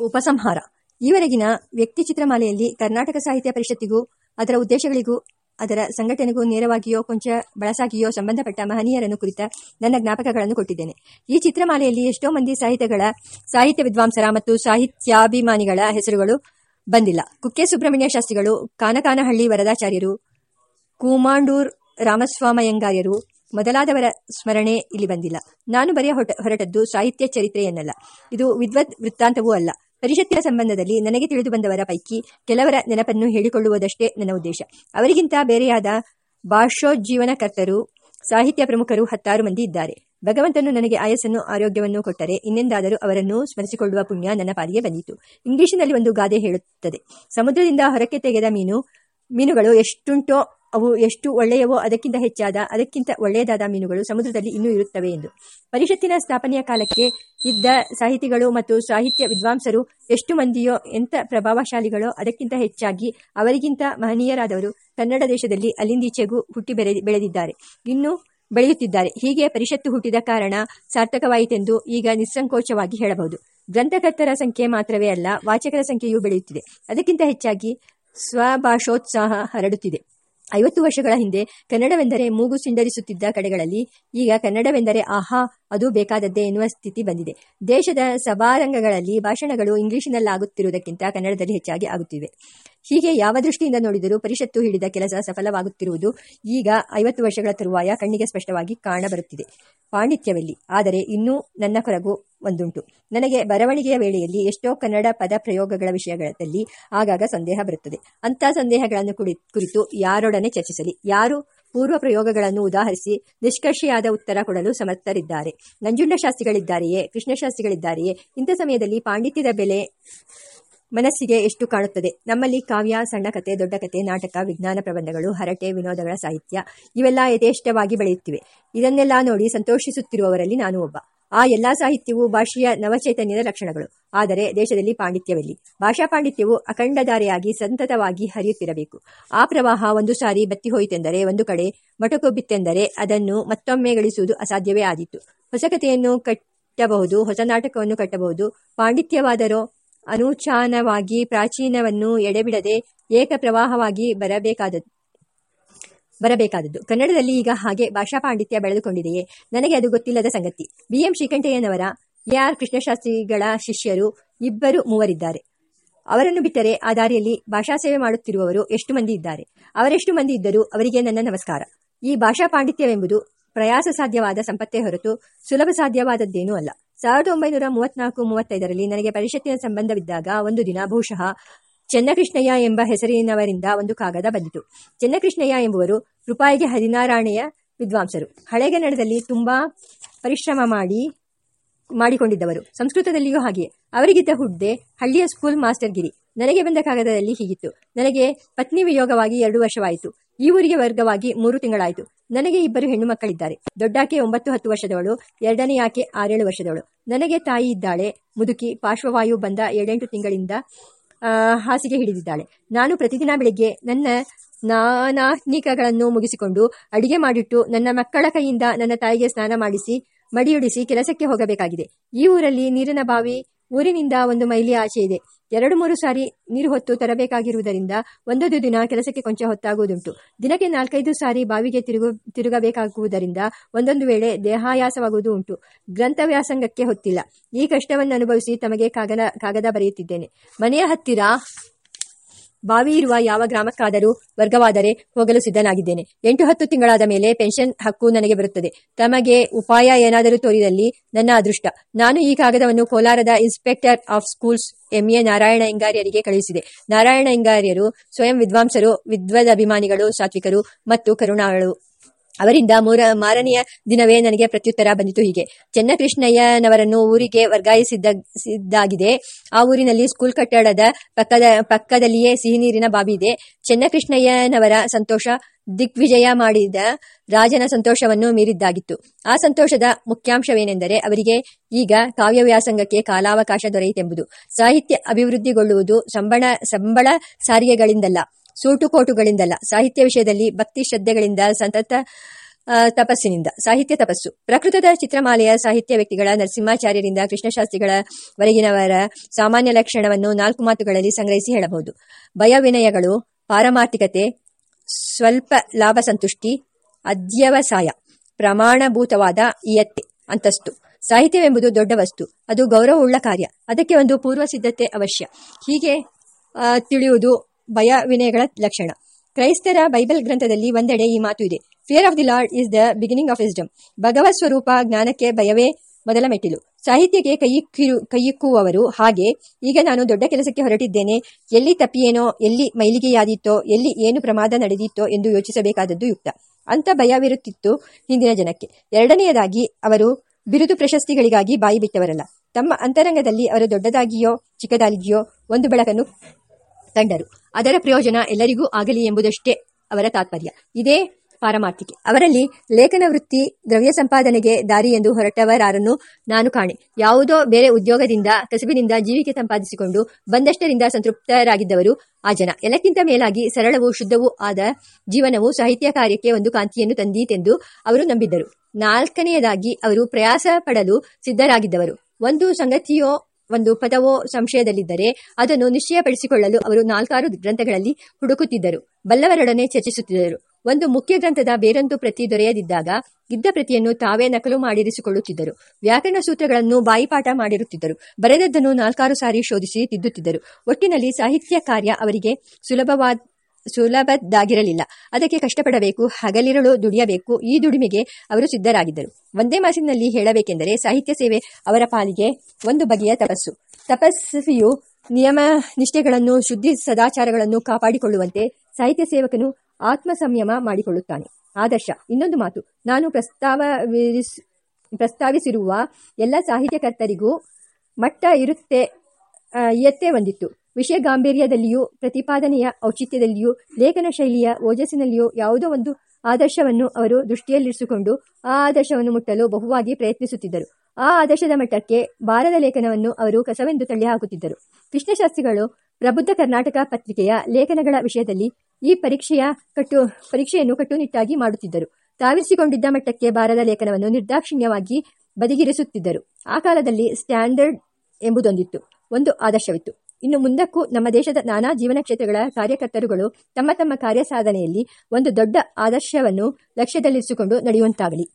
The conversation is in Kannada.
ಉಪಸಂಹಾರ. ಈವರೆಗಿನ ವ್ಯಕ್ತಿ ಚಿತ್ರಮಾಲೆಯಲ್ಲಿ ಕರ್ನಾಟಕ ಸಾಹಿತ್ಯ ಪರಿಷತ್ತಿಗೂ, ಅದರ ಉದ್ದೇಶಗಳಿಗೂ, ಅದರ ಸಂಘಟನೆಗೂ ನೇರವಾಗಿಯೋ ಕೊಂಚ ಬಳಸಾಗಿಯೋ ಸಂಬಂಧಪಟ್ಟ ಮಹನೀಯರನ್ನು ಕುರಿತ ನನ್ನ ಜ್ಞಾಪಕಗಳನ್ನು ಕೊಟ್ಟಿದ್ದೇನೆ. ಈ ಚಿತ್ರಮಾಲೆಯಲ್ಲಿ ಎಷ್ಟೋ ಮಂದಿ ಸಾಹಿತ್ಯಗಳ, ಸಾಹಿತ್ಯ ವಿದ್ವಾಂಸರ ಮತ್ತು ಸಾಹಿತ್ಯಾಭಿಮಾನಿಗಳ ಹೆಸರುಗಳು ಬಂದಿಲ್ಲ. ಕುಕ್ಕೆ ಸುಬ್ರಹ್ಮಣ್ಯ ಶಾಸ್ತ್ರಿಗಳು, ಕಾನಕಾನಹಳ್ಳಿ ವರದಾಚಾರ್ಯರು, ಕೂಮಾಂಡೂರ್ ರಾಮಸ್ವಾಮಯ್ಯಂಗಾರ್ಯರು ಮೊದಲಾದವರ ಸ್ಮರಣೆ ಇಲ್ಲಿ ಬಂದಿಲ್ಲ. ನಾನು ಬರೆಯ ಹೊರಟದ್ದು ಸಾಹಿತ್ಯ ಚರಿತ್ರೆಯನ್ನಲ್ಲ. ಇದು ವಿದ್ವತ್ ವೃತ್ತಾಂತವೂ ಅಲ್ಲ. ಪರಿಷತ್ತಿನ ಸಂಬಂಧದಲ್ಲಿ ನನಗೆ ತಿಳಿದು ಬಂದವರ ಪೈಕಿ ಕೆಲವರ ನೆನಪನ್ನು ಹೇಳಿಕೊಳ್ಳುವುದಷ್ಟೇ ನನ್ನ ಉದ್ದೇಶ. ಅವರಿಗಿಂತ ಬೇರೆಯಾದ ಭಾಷೋಜ್ಜೀವನಕರ್ತರು, ಸಾಹಿತ್ಯ ಪ್ರಮುಖರು ಹತ್ತಾರು ಮಂದಿ ಇದ್ದಾರೆ. ಭಗವಂತನು ನನಗೆ ಆಯಸ್ಸನ್ನು, ಆರೋಗ್ಯವನ್ನು ಕೊಟ್ಟರೆ ಇನ್ನೆಂದಾದರೂ ಅವರನ್ನು ಸ್ಮರಿಸಿಕೊಳ್ಳುವ ಪುಣ್ಯ ನನ್ನ ಪಾಲಿಗೆ ಬಂದಿತು. ಇಂಗ್ಲಿಷಿನಲ್ಲಿ ಒಂದು ಗಾದೆ ಹೇಳುತ್ತದೆ. ಸಮುದ್ರದಿಂದ ಹೊರಕ್ಕೆ ತೆಗೆದ ಮೀನು, ಮೀನುಗಳು ಎಷ್ಟುಂಟೋ ಅವು ಎಷ್ಟು ಒಳ್ಳೆಯವೋ ಅದಕ್ಕಿಂತ ಹೆಚ್ಚಾದ, ಅದಕ್ಕಿಂತ ಒಳ್ಳೆಯದಾದ ಮೀನುಗಳು ಸಮುದ್ರದಲ್ಲಿ ಇನ್ನೂ ಇರುತ್ತವೆ ಎಂದು. ಪರಿಷತ್ತಿನ ಸ್ಥಾಪನೆಯ ಕಾಲಕ್ಕೆ ಇದ್ದ ಸಾಹಿತಿಗಳು ಮತ್ತು ಸಾಹಿತ್ಯ ವಿದ್ವಾಂಸರು ಎಷ್ಟು ಮಂದಿಯೋ ಎಂಥ ಪ್ರಭಾವಶಾಲಿಗಳೋ ಅದಕ್ಕಿಂತ ಹೆಚ್ಚಾಗಿ ಅವರಿಗಿಂತ ಮಹನೀಯರಾದವರು ಕನ್ನಡ ದೇಶದಲ್ಲಿ ಅಲ್ಲಿಂದೀಚೆಗೂ ಹುಟ್ಟಿ ಬೆಳೆ ಬೆಳೆದಿದ್ದಾರೆ. ಇನ್ನು ಬೆಳೆಯುತ್ತಿದ್ದಾರೆ. ಹೀಗೆ ಪರಿಷತ್ತು ಹುಟ್ಟಿದ ಕಾರಣ ಸಾರ್ಥಕವಾಯಿತೆಂದು ಈಗ ನಿಸ್ಸಂಕೋಚವಾಗಿ ಹೇಳಬಹುದು. ಗ್ರಂಥಕರ್ತರ ಸಂಖ್ಯೆ ಮಾತ್ರವೇ ಅಲ್ಲ, ವಾಚಕರ ಸಂಖ್ಯೆಯೂ ಬೆಳೆಯುತ್ತಿದೆ. ಅದಕ್ಕಿಂತ ಹೆಚ್ಚಾಗಿ ಸ್ವಭಾಷೋತ್ಸಾಹ ಹರಡುತ್ತಿದೆ. ಐವತ್ತು ವರ್ಷಗಳ ಹಿಂದೆ ಕನ್ನಡವೆಂದರೆ ಮೂಗು ಸಿಂಡರಿಸುತ್ತಿದ್ದ ಕಡೆಗಳಲ್ಲಿ ಈಗ ಕನ್ನಡವೆಂದರೆ ಆಹಾ ಅದು ಬೇಕಾದದ್ದೇ ಎನ್ನುವ ಸ್ಥಿತಿ ಬಂದಿದೆ. ದೇಶದ ಸಭಾರಂಗಗಳಲ್ಲಿ ಭಾಷಣಗಳು ಇಂಗ್ಲಿಷಿನಲ್ಲಾಗುತ್ತಿರುವುದಕ್ಕಿಂತ ಕನ್ನಡದಲ್ಲಿ ಹೆಚ್ಚಾಗಿ ಆಗುತ್ತಿವೆ. ಹೀಗೆ ಯಾವ ದೃಷ್ಟಿಯಿಂದ ನೋಡಿದರೂ ಪರಿಷತ್ತು ಹಿಡಿದ ಕೆಲಸ ಸಫಲವಾಗುತ್ತಿರುವುದು ಈಗ ಐವತ್ತು ವರ್ಷಗಳ ತರುವಾಯ ಕಣ್ಣಿಗೆ ಸ್ಪಷ್ಟವಾಗಿ ಕಾಣಬರುತ್ತಿದೆ. ಪಾಂಡಿತ್ಯವೆಲ್ಲಿ? ಆದರೆ ಇನ್ನೂ ನನ್ನ ಕೊರಗು ಒಂದುಂಟು. ನನಗೆ ಬರವಣಿಗೆಯ ವೇಳೆಯಲ್ಲಿ ಎಷ್ಟೋ ಕನ್ನಡ ಪದ ಪ್ರಯೋಗಗಳ ವಿಷಯಗಳಲ್ಲಿ ಆಗಾಗ ಸಂದೇಹ ಬರುತ್ತದೆ. ಅಂಥ ಸಂದೇಹಗಳನ್ನು ಕುರಿತು ಯಾರೊಡನೆ ಚರ್ಚಿಸಲಿ? ಯಾರು ಪೂರ್ವ ಪ್ರಯೋಗಗಳನ್ನು ಉದಾಹರಿಸಿ ನಿಷ್ಕರ್ಷೆಯಾದ ಉತ್ತರ ಕೊಡಲು ಸಮರ್ಥರಿದ್ದಾರೆ. ನಂಜುಂಡ ಶಾಸ್ತ್ರಿಗಳಿದ್ದಾರೆಯೇ? ಕೃಷ್ಣಶಾಸ್ತ್ರಿಗಳಿದ್ದಾರೆಯೇ ಇಂಥ ಸಮಯದಲ್ಲಿ ಪಾಂಡಿತ್ಯದ ಬೆಲೆ ಮನಸ್ಸಿಗೆ ಎಷ್ಟು ಕಾಣುತ್ತದೆ? ನಮ್ಮಲ್ಲಿ ಕಾವ್ಯ, ಸಣ್ಣ ಕತೆ, ದೊಡ್ಡ ಕತೆ, ನಾಟಕ, ವಿಜ್ಞಾನ ಪ್ರಬಂಧಗಳು, ಹರಟೆ, ವಿನೋದಗಳ ಸಾಹಿತ್ಯ ಇವೆಲ್ಲ ಯಥೇಷ್ಟವಾಗಿ ಬೆಳೆಯುತ್ತಿವೆ. ಇದನ್ನೆಲ್ಲ ನೋಡಿ ಸಂತೋಷಿಸುತ್ತಿರುವವರಲ್ಲಿ ನಾನು ಒಬ್ಬ. ಆ ಎಲ್ಲಾ ಸಾಹಿತ್ಯವು ಭಾಷೆಯ ನವಚೈತನ್ಯದ ಲಕ್ಷಣಗಳು. ಆದರೆ ದೇಶದಲ್ಲಿ ಪಾಂಡಿತ್ಯವಿಲ್ಲಿ. ಭಾಷಾ ಪಾಂಡಿತ್ಯವು ಅಖಂಡಧಾರೆಯಾಗಿ ಸಂತತವಾಗಿ ಹರಿಯುತ್ತಿರಬೇಕು. ಆ ಪ್ರವಾಹ ಒಂದು ಸಾರಿ ಬತ್ತಿ ಹೋಯಿತೆಂದರೆ, ಒಂದು ಕಡೆ ಮೊಟಕು ಬಿತ್ತೆಂದರೆ ಅದನ್ನು ಮತ್ತೊಮ್ಮೆ ಗಳಿಸುವುದು ಅಸಾಧ್ಯವೇ ಆದೀತು. ಹೊಸ ಕಥೆಯನ್ನು ಕಟ್ಟಬಹುದು, ಹೊಸ ನಾಟಕವನ್ನು ಕಟ್ಟಬಹುದು. ಪಾಂಡಿತ್ಯವಾದರೂ ಅನುಚಾನವಾಗಿ ಪ್ರಾಚೀನವನ್ನು ಎಡೆಬಿಡದೆ ಏಕ ಪ್ರವಾಹವಾಗಿ ಬರಬೇಕಾದದ್ದು. ಬರಬೇಕಾದದ್ದು. ಕನ್ನಡದಲ್ಲಿ ಈಗ ಹಾಗೆ ಭಾಷಾ ಪಾಂಡಿತ್ಯ ಬೆಳೆದುಕೊಂಡಿದೆಯೇ? ನನಗೆ ಅದು ಗೊತ್ತಿಲ್ಲದ ಸಂಗತಿ. ಬಿ. ಎಂ. ಶ್ರೀಕಂಠಯ್ಯನವರ ಎ. ಆರ್. ಕೃಷ್ಣಶಾಸ್ತ್ರಿಗಳ ಶಿಷ್ಯರು ಇಬ್ಬರು ಮೂವರಿದ್ದಾರೆ. ಅವರನ್ನು ಬಿಟ್ಟರೆ ಆ ದಾರಿಯಲ್ಲಿ ಭಾಷಾ ಸೇವೆ ಮಾಡುತ್ತಿರುವವರು ಎಷ್ಟು ಮಂದಿ ಇದ್ದಾರೆ? ಅವರೆಷ್ಟು ಮಂದಿ ಇದ್ದರೂ ಅವರಿಗೆ ನನ್ನ ನಮಸ್ಕಾರ. ಈ ಭಾಷಾ ಪಾಂಡಿತ್ಯವೆಂಬುದು ಪ್ರಯಾಸ ಸಾಧ್ಯವಾದ ಸಂಪತ್ತೇ ಹೊರತು ಸುಲಭ ಸಾಧ್ಯವಾದದ್ದೇನೂ ಅಲ್ಲ. ಸಾವಿರದ ಒಂಬೈನೂರ ಮೂವತ್ನಾಲ್ಕು ಮೂವತ್ತೈದರಲ್ಲಿ ನನಗೆ ಪರಿಷತ್ತಿನ ಸಂಬಂಧವಿದ್ದಾಗ ಒಂದು ದಿನ ಬಹುಶಃ ಚೆನ್ನಕೃಷ್ಣಯ್ಯ ಎಂಬ ಹೆಸರಿನವರಿಂದ ಒಂದು ಕಾಗದ ಬಂದಿತು. ಚೆನ್ನಕೃಷ್ಣಯ್ಯ ಎಂಬುವರು ರೂಪಾಯಿಗೆ ಹದಿನಾರಾಣೆಯ ವಿದ್ವಾಂಸರು. ಹಳೆಗನ್ನಡದಲ್ಲಿ ತುಂಬಾ ಪರಿಶ್ರಮ ಮಾಡಿ, ಮಾಡಿಕೊಂಡಿದ್ದವರು. ಸಂಸ್ಕೃತದಲ್ಲಿಯೂ ಹಾಗೆಯೇ. ಅವರಿಗಿದ್ದ ಹುದ್ದೆ ಹಳ್ಳಿಯ ಸ್ಕೂಲ್ ಮಾಸ್ಟರ್ ಗಿರಿ ನನಗೆ ಬಂದ ಕಾಗದದಲ್ಲಿ ಹೀಗಿತ್ತು. ನನಗೆ ಪತ್ನಿ ವಿಯೋಗವಾಗಿ ಎರಡು ವರ್ಷವಾಯಿತು. ಈ ಊರಿಗೆ ವರ್ಗವಾಗಿ ಮೂರು ತಿಂಗಳಾಯಿತು. ನನಗೆ ಇಬ್ಬರು ಹೆಣ್ಣು ಮಕ್ಕಳಿದ್ದಾರೆ. ದೊಡ್ಡಾಕೆ ಒಂಬತ್ತು, ಹತ್ತು ವರ್ಷದವಳು. ಎರಡನೇ ಆಕೆ ಆರೇಳು ವರ್ಷದವಳು. ನನಗೆ ತಾಯಿ ಇದ್ದಾಳೆ. ಮುದುಕಿ ಪಾರ್ಶ್ವವಾಯು ಬಂದ ಏಳೆಂಟು ತಿಂಗಳಿಂದ ಹಾಸಿಗೆ ಹಿಡಿದಿದ್ದಾಳೆ. ನಾನು ಪ್ರತಿದಿನ ಬೆಳಿಗ್ಗೆ ನನ್ನ ನಾನಾತ್ನಿಕಗಳನ್ನು ಮುಗಿಸಿಕೊಂಡು ಅಡಿಗೆ ಮಾಡಿಟ್ಟು ನನ್ನ ಮಕ್ಕಳ ಕೈಯಿಂದ ನನ್ನ ತಾಯಿಗೆ ಸ್ನಾನ ಮಾಡಿಸಿ, ಮಡಿಯುಡಿಸಿ ಕೆಲಸಕ್ಕೆ ಹೋಗಬೇಕಾಗಿದೆ. ಈ ಊರಲ್ಲಿ ನೀರಿನ ಬಾವಿ ಊರಿನಿಂದ ಒಂದು ಮೈಲಿ ಆಚೆ ಇದೆ. ಎರಡು ಮೂರು ಸಾರಿ ನೀರು ಹೊತ್ತು ತರಬೇಕಾಗಿರುವುದರಿಂದ ಒಂದೊಂದು ದಿನ ಕೆಲಸಕ್ಕೆ ಕೊಂಚ ಹೊತ್ತಾಗುವುದುಂಟು. ದಿನಕ್ಕೆ ನಾಲ್ಕೈದು ಸಾರಿ ಬಾವಿಗೆ ತಿರುಗು, ತಿರುಗಬೇಕಾಗುವುದರಿಂದ ಒಂದೊಂದು ವೇಳೆ ದೇಹಾಯಾಸವಾಗುವುದು ಉಂಟು. ಗ್ರಂಥ ವ್ಯಾಸಂಗಕ್ಕೆ ಹೊತ್ತಿಲ್ಲ. ಈ ಕಷ್ಟವನ್ನು ಅನುಭವಿಸಿ ತಮಗೆ ಕಾಗದ ಕಾಗದ ಬರೆಯುತ್ತಿದ್ದೇನೆ. ಮನೆಯ ಹತ್ತಿರ ಬಾವಿ ಇರುವ ಯಾವ ಗ್ರಾಮಕ್ಕಾದರೂ ವರ್ಗವಾದರೆ ಹೋಗಲು ಸಿದ್ಧನಾಗಿದ್ದೇನೆ. ಎಂಟು ಹತ್ತು ತಿಂಗಳಾದ ಮೇಲೆ ಪೆನ್ಷನ್ ಹಕ್ಕು ನನಗೆ ಬರುತ್ತದೆ. ತಮಗೆ ಉಪಾಯ ಏನಾದರೂ ತೋರಿದಲ್ಲಿ ನನ್ನ ಅದೃಷ್ಟ. ನಾನು ಈ ಕಾಗದವನ್ನು ಕೋಲಾರದ inspector of schools MA Narayana ಇಂಗಾರ್ಯರಿಗೆ ಕಳುಹಿಸಿದೆ. ನಾರಾಯಣ ಇಂಗಾರ್ಯರು ಸ್ವಯಂ ವಿದ್ವಾಂಸರು ವಿದ್ವದಭಿಮಾನಿಗಳು ಸಾತ್ವಿಕರು ಮತ್ತು ಕರುಣಾಳು. ಅವರಿಂದ ಮೂರ, ಮಾರನೆಯ ದಿನವೇ ನನಗೆ ಪ್ರತ್ಯುತ್ತರ ಬಂದಿತು ಹೀಗೆ. ಚೆನ್ನಕೃಷ್ಣಯ್ಯನವರನ್ನು ಊರಿಗೆ ವರ್ಗಾಯಿಸಿದ್ದಾಗಿದೆ ಆ ಊರಿನಲ್ಲಿ ಸ್ಕೂಲ್ ಕಟ್ಟಡದ ಪಕ್ಕದ, ಪಕ್ಕದಲ್ಲಿಯೇ ಸಿಹಿನೀರಿನ ಬಾವಿ ಇದೆ. ಚೆನ್ನಕೃಷ್ಣಯ್ಯನವರ ಸಂತೋಷ ದಿಗ್ವಿಜಯ ಮಾಡಿದ ರಾಜನ ಸಂತೋಷವನ್ನು ಮೀರಿದ್ದಾಗಿತ್ತು. ಆ ಸಂತೋಷದ ಮುಖ್ಯಾಂಶವೇನೆಂದರೆ ಅವರಿಗೆ ಈಗ ಕಾವ್ಯವ್ಯಾಸಂಗಕ್ಕೆ ಕಾಲಾವಕಾಶ ದೊರೆಯಿತೆಂಬುದು. ಸಾಹಿತ್ಯ ಅಭಿವೃದ್ಧಿಗೊಳ್ಳುವುದು ಸಂಬಳ ಸಂಬಳ ಸಾರಿಗೆಗಳಿಂದಲ್ಲ. ಸೂಟುಕೋಟುಗಳಿಂದಲ್ಲ, ಸಾಹಿತ್ಯ ವಿಷಯದಲ್ಲಿ ಭಕ್ತಿ ಶ್ರದ್ಧೆಗಳಿಂದ ಸಂತತ ತಪಸ್ಸಿನಿಂದ, ಸಾಹಿತ್ಯ ತಪಸ್ಸು. ಪ್ರಕೃತದ ಚಿತ್ರಮಾಲೆಯ ಸಾಹಿತ್ಯ ವ್ಯಕ್ತಿಗಳ, ನರಸಿಂಹಾಚಾರ್ಯರಿಂದ ಕೃಷ್ಣಶಾಸ್ತ್ರಿಗಳ ವರೆಗಿನವರ ಸಾಮಾನ್ಯ ಲಕ್ಷಣವನ್ನು ನಾಲ್ಕು ಮಾತುಗಳಲ್ಲಿ ಸಂಗ್ರಹಿಸಿ ಹೇಳಬಹುದು. ಭಯವಿನಯಗಳು, ಪಾರಮಾರ್ಥಿಕತೆ, ಸ್ವಲ್ಪ ಲಾಭ ಸಂತುಷ್ಟಿ ಅಧ್ಯವಸಾಯ ಪ್ರಮಾಣಭೂತವಾದ ಇಯತ್ತೆ, ಅಂತಸ್ತು. ಸಾಹಿತ್ಯವೆಂಬುದು ದೊಡ್ಡ ವಸ್ತು, ಅದು ಗೌರವವುಳ್ಳ ಕಾರ್ಯ, ಅದಕ್ಕೆ ಒಂದು ಪೂರ್ವ ಸಿದ್ಧತೆ ಅವಶ್ಯ. ಹೀಗೆ ತಿಳಿಯುವುದು ಭಯ ವಿನಯಗಳ ಲಕ್ಷಣ. ಕ್ರೈಸ್ತರ ಬೈಬಲ್ ಗ್ರಂಥದಲ್ಲಿ ಒಂದೆಡೆ ಈ ಮಾತು ಇದೆ. Fear of the lord is the beginning of wisdom ಭಗವತ್ ಸ್ವರೂಪ ಜ್ಞಾನಕ್ಕೆ ಭಯವೇ ಮೊದಲ ಮೆಟ್ಟಿಲು. ಸಾಹಿತ್ಯಕ್ಕೆ ಕೈಯಿಕ್ಕಿರು ಕೈಯಿಕ್ಕುವವರು ಹಾಗೆ, ಈಗ ನಾನು ದೊಡ್ಡ ಕೆಲಸಕ್ಕೆ ಹೊರಟಿದ್ದೇನೆ. ಎಲ್ಲಿ ತಪ್ಪಿಯೇನೋ, ಎಲ್ಲಿ ಮೈಲಿಗೆಯಾದೀತೋ, ಎಲ್ಲಿ ಏನು ಪ್ರಮಾದ ನಡೆದಿತ್ತೋ ಎಂದು ಯೋಚಿಸಬೇಕಾದದ್ದು ಯುಕ್ತ. ಅಂತ ಭಯವಿರುತ್ತಿತ್ತು ಹಿಂದಿನ ಜನಕ್ಕೆ. ಎರಡನೆಯದಾಗಿ, ಅವರು ಬಿರುದು ಪ್ರಶಸ್ತಿಗಳಿಗಾಗಿ ಬಾಯಿ ಬಿಟ್ಟವರಲ್ಲ. ತಮ್ಮ ಅಂತರಂಗದಲ್ಲಿ ಅವರು ದೊಡ್ಡದಾಗಿಯೋ, ಚಿಕ್ಕದಾಗಿಯೋ ಒಂದು ಬೆಳಕನ್ನು ಕಂಡರು ಅದರ ಪ್ರಯೋಜನ ಎಲ್ಲರಿಗೂ ಆಗಲಿ ಎಂಬುದಷ್ಟೇ ಅವರ ತಾತ್ಪರ್ಯ. ಇದೇ ಪಾರಮಾರ್ಥಿಕೆ. ಅವರಲ್ಲಿ ಲೇಖನ ವೃತ್ತಿ, ದ್ರವ್ಯ ಸಂಪಾದನೆಗೆ ದಾರಿ ಎಂದು ಹೊರಟವರಾರನ್ನು ನಾನು ಕಾಣೆ. ಯಾವುದೋ ಬೇರೆ ಉದ್ಯೋಗದಿಂದ, ಕಸುಬಿನಿಂದ ಜೀವಿಕೆ ಸಂಪಾದಿಸಿಕೊಂಡು ಬಂದಷ್ಟರಿಂದ ಸಂತೃಪ್ತರಾಗಿದ್ದವರು ಆ ಜನ. ಎಲ್ಲಕ್ಕಿಂತ ಮೇಲಾಗಿ ಸರಳವೂ ಶುದ್ಧವೂ ಆದ ಜೀವನವು ಸಾಹಿತ್ಯ ಕಾರ್ಯಕ್ಕೆ ಒಂದು ಕಾಂತಿಯನ್ನು ತಂದೀತೆಂದು ಅವರು ನಂಬಿದ್ದರು. ನಾಲ್ಕನೆಯದಾಗಿ ಅವರು ಪ್ರಯಾಸ ಸಿದ್ಧರಾಗಿದ್ದವರು. ಒಂದು ಸಂಗತಿಯೋ ಒಂದು ಪದವೋ ಸಂಶಯದಲ್ಲಿದ್ದರೆ ಅದನ್ನು ನಿಶ್ಚಯಪಡಿಸಿಕೊಳ್ಳಲು ಅವರು ನಾಲ್ಕಾರು ಗ್ರಂಥಗಳಲ್ಲಿ ಹುಡುಕುತ್ತಿದ್ದರು. ಬಲ್ಲವರೊಡನೆ ಚರ್ಚಿಸುತ್ತಿದ್ದರು. ಒಂದು ಮುಖ್ಯ ಗ್ರಂಥದ ಬೇರೊಂದು ಪ್ರತಿ ದೊರೆಯದಿದ್ದಾಗ ಇದ್ದ ಪ್ರತಿಯನ್ನು ತಾವೇ ನಕಲು ಮಾಡಿರಿಸಿಕೊಳ್ಳುತ್ತಿದ್ದರು. ವ್ಯಾಕರಣ ಸೂತ್ರಗಳನ್ನು ಬಾಯಿಪಾಠ ಮಾಡಿರುತ್ತಿದ್ದರು. ಬರೆದದ್ದನ್ನು ನಾಲ್ಕಾರು ಸಾರಿ ಶೋಧಿಸಿ ತಿದ್ದುತ್ತಿದ್ದರು. ಒಟ್ಟಿನಲ್ಲಿ ಸಾಹಿತ್ಯ ಕಾರ್ಯ ಅವರಿಗೆ ಸುಲಭವಾದ ಸುಲಭದ್ದಾಗಿರಲಿಲ್ಲ ಅದಕ್ಕೆ ಕಷ್ಟಪಡಬೇಕು, ಹಗಲಿರಳು ದುಡಿಯಬೇಕು, ಈ ದುಡಿಮೆಗೆ ಅವರು ಸಿದ್ಧರಾಗಿದ್ದರು. ಒಂದೇ ಮಾಸಿನಲ್ಲಿ ಹೇಳಬೇಕೆಂದರೆ ಸಾಹಿತ್ಯ ಸೇವೆ ಅವರ ಪಾಲಿಗೆ ಒಂದು ಬಗೆಯ ತಪಸ್ಸು. ತಪಸ್ವಿಯು ನಿಯಮ, ನಿಷ್ಠೆಗಳನ್ನು, ಶುದ್ಧಿ, ಸದಾಚಾರಗಳನ್ನು ಕಾಪಾಡಿಕೊಳ್ಳುವಂತೆ ಸಾಹಿತ್ಯ ಸೇವಕನು ಆತ್ಮ ಸಂಯಮ ಮಾಡಿಕೊಳ್ಳುತ್ತಾನೆ. ಆದರ್ಶ, ಇನ್ನೊಂದು ಮಾತು. ನಾನು ಪ್ರಸ್ತಾವವಿರಿಸ್, ಪ್ರಸ್ತಾವಿಸಿರುವ ಎಲ್ಲ ಸಾಹಿತ್ಯಕರ್ತರಿಗೂ ಮಟ್ಟ ಇರುತ್ತೆ ಎತ್ತೇ ಹೊಂದಿತ್ತು ವಿಷಯ ಗಾಂಭೀರ್ಯದಲ್ಲಿಯೂ ಪ್ರತಿಪಾದನೆಯ ಔಚಿತ್ಯದಲ್ಲಿಯೂ, ಲೇಖನ ಶೈಲಿಯ ಓಜಸ್ಸಿನಲ್ಲಿಯೂ ಯಾವುದೋ ಒಂದು ಆದರ್ಶವನ್ನು ಅವರು ದೃಷ್ಟಿಯಲ್ಲಿರಿಸಿಕೊಂಡು ಆ ಆದರ್ಶವನ್ನು ಮುಟ್ಟಲು ಬಹುವಾಗಿ ಪ್ರಯತ್ನಿಸುತ್ತಿದ್ದರು. ಆ ಆದರ್ಶದ ಮಟ್ಟಕ್ಕೆ ಬಾರದ ಲೇಖನವನ್ನು ಅವರು ಕಸವೆಂದು ತಳ್ಳಿಹಾಕುತ್ತಿದ್ದರು. ಕೃಷ್ಣಶಾಸ್ತ್ರಿಗಳು ಪ್ರಬುದ್ಧ ಕರ್ನಾಟಕ ಪತ್ರಿಕೆಯ ಲೇಖನಗಳ ವಿಷಯದಲ್ಲಿ ಈ ಪರೀಕ್ಷೆಯ ಕಟ್ಟು, ಪರೀಕ್ಷೆಯನ್ನು ಕಟ್ಟುನಿಟ್ಟಾಗಿ ಮಾಡುತ್ತಿದ್ದರು. ತಾವಿರಿಸಿಕೊಂಡಿದ್ದ ಮಟ್ಟಕ್ಕೆ ಬಾರದ ಲೇಖನವನ್ನು ನಿರ್ದಾಕ್ಷಿಣ್ಯವಾಗಿ ಬದಿಗಿರಿಸುತ್ತಿದ್ದರು. ಆ ಕಾಲದಲ್ಲಿ ಸ್ಟ್ಯಾಂಡರ್ಡ್ ಎಂಬುದೊಂದಿತ್ತು. ಒಂದು ಆದರ್ಶವಿತ್ತು. ಇನ್ನು ಮುಂದಕ್ಕೂ ನಮ್ಮ ದೇಶದ ನಾನಾ ಜೀವನ ಕ್ಷೇತ್ರಗಳ ಕಾರ್ಯಕರ್ತರುಗಳು ತಮ್ಮ ತಮ್ಮ ಕಾರ್ಯ ಸಾಧನೆಯಲ್ಲಿ ಒಂದು ದೊಡ್ಡ ಆದರ್ಶವನ್ನು ಲಕ್ಷ್ಯದಲ್ಲಿರಿಸಿಕೊಂಡು ನಡೆಯುವಂತಾಗಲಿ.